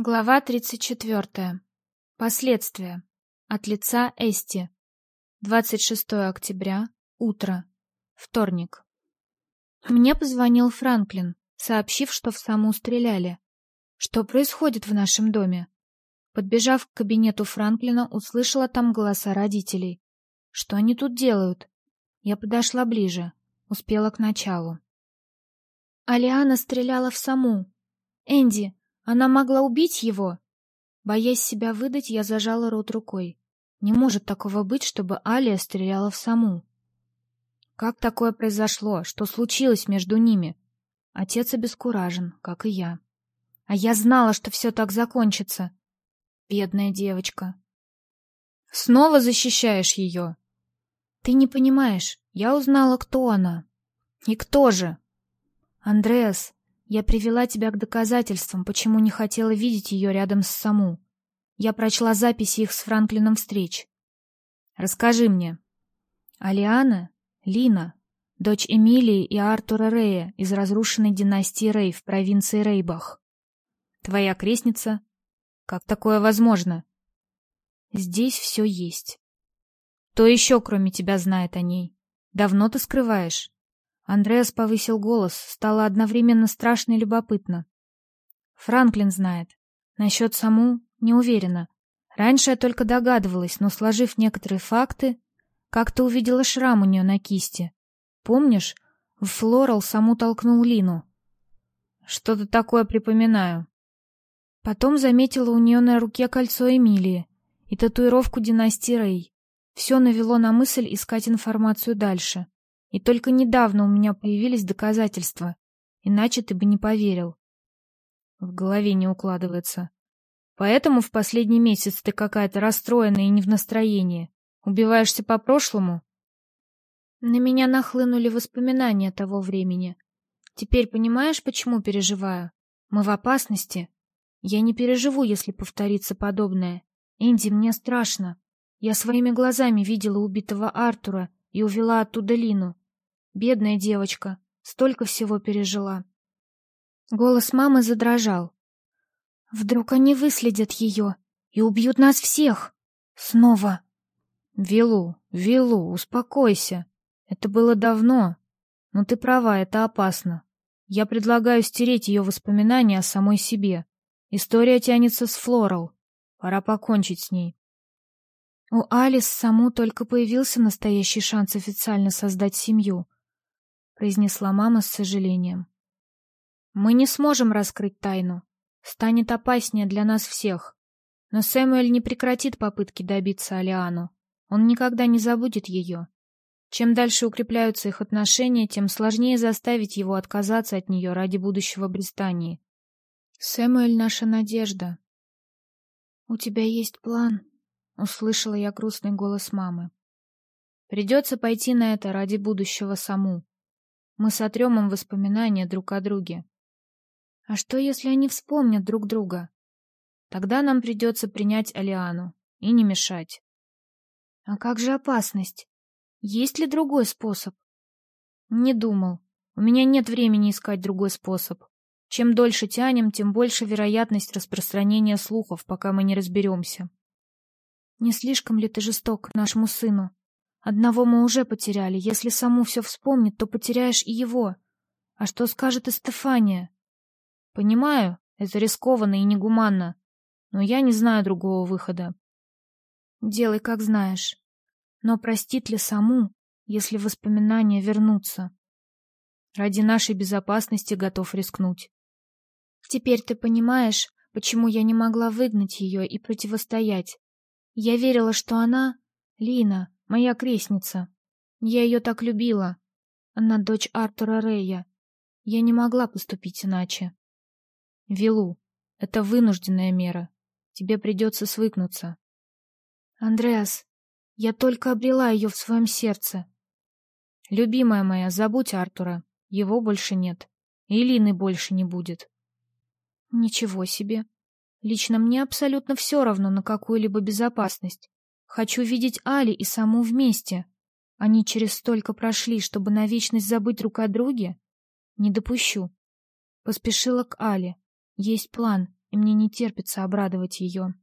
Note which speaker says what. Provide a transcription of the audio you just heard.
Speaker 1: Глава 34. Последствия. От лица Эсти. 26 октября. Утро. Вторник. Мне позвонил Франклин, сообщив, что в саму стреляли. Что происходит в нашем доме? Подбежав к кабинету Франклина, услышала там голоса родителей. Что они тут делают? Я подошла ближе, успела к началу. Алиана стреляла в саму. Энди, она могла убить его. Боясь себя выдать, я зажала рот рукой. Не может такого быть, чтобы Алия стреляла в саму. Как такое произошло? Что случилось между ними? Отец обескуражен, как и я. А я знала, что все так закончится. Бедная девочка. Снова защищаешь ее? Ты не понимаешь. Я узнала, кто она. И кто же? Андреас, я привела тебя к доказательствам, почему не хотела видеть ее рядом с Саму. Я прочла записи их с Франклином встреч. Расскажи мне. Алиана, Лина, дочь Эмилии и Артура Рея из разрушенной династии Рей в провинции Рейбах. Твоя крестница? Как такое возможно? Здесь все есть. Кто еще, кроме тебя, знает о ней? Давно ты скрываешь? Андреас повысил голос, стало одновременно страшно и любопытно. Франклин знает. Насчет саму не уверена. Раньше я только догадывалась, но, сложив некоторые факты, как-то увидела шрам у нее на кисти. Помнишь, в Флорал саму толкнул Лину? Что-то такое припоминаю. Потом заметила у нее на руке кольцо Эмилии и татуировку династии Рей. Все навело на мысль искать информацию дальше. И только недавно у меня появились доказательства, иначе ты бы не поверил. В голове не укладывается. Поэтому в последний месяц ты какая-то расстроенная и не в настроении. Убиваешься по прошлому? На меня нахлынули воспоминания того времени. Теперь понимаешь, почему переживаю? Мы в опасности. Я не переживу, если повторится подобное. Инди, мне страшно. Я своими глазами видела убитого Артура и увела оттуда Лину. Бедная девочка, столько всего пережила. Голос мамы задрожал. Вдруг они выследят ее и убьют нас всех. Снова. Вилу, Вилу, успокойся. Это было давно. Но ты права, это опасно. Я предлагаю стереть ее воспоминания о самой себе. История тянется с Флорал. Пора покончить с ней. У Алис саму только появился настоящий шанс официально создать семью, произнесла мама с сожалением. Мы не сможем раскрыть тайну. Станет опаснее для нас всех. Но Сэмюэль не прекратит попытки добиться Алиану. Он никогда не забудет ее. Чем дальше укрепляются их отношения, тем сложнее заставить его отказаться от нее ради будущего Бристании. Сэмюэль наша надежда. У тебя есть план? Услышала я грустный голос мамы. Придется пойти на это ради будущего саму. Мы сотрем им воспоминания друг о друге. А что, если они вспомнят друг друга? Тогда нам придется принять Алиану и не мешать. А как же опасность? Есть ли другой способ? Не думал. У меня нет времени искать другой способ. Чем дольше тянем, тем больше вероятность распространения слухов, пока мы не разберемся. Не слишком ли ты жесток нашему сыну? Одного мы уже потеряли. Если саму все вспомнит, то потеряешь и его. А что скажет и Стефания? Понимаю, это рискованно и негуманно, но я не знаю другого выхода. Делай, как знаешь. Но простит ли саму, если воспоминания вернутся? Ради нашей безопасности готов рискнуть. Теперь ты понимаешь, почему я не могла выгнать ее и противостоять. Я верила, что она, Лина, моя крестница. Я ее так любила. Она дочь Артура Рея. Я не могла поступить иначе. Вилу, это вынужденная мера. Тебе придется свыкнуться. Андреас, я только обрела ее в своем сердце. Любимая моя, забудь Артура. Его больше нет. И Лины больше не будет. Ничего себе. Лично мне абсолютно все равно на какую-либо безопасность. Хочу видеть Али и саму вместе. Они через столько прошли, чтобы на вечность забыть друг о друге? Не допущу. Поспешила к Али. Есть план. и мне не терпится обрадовать ее.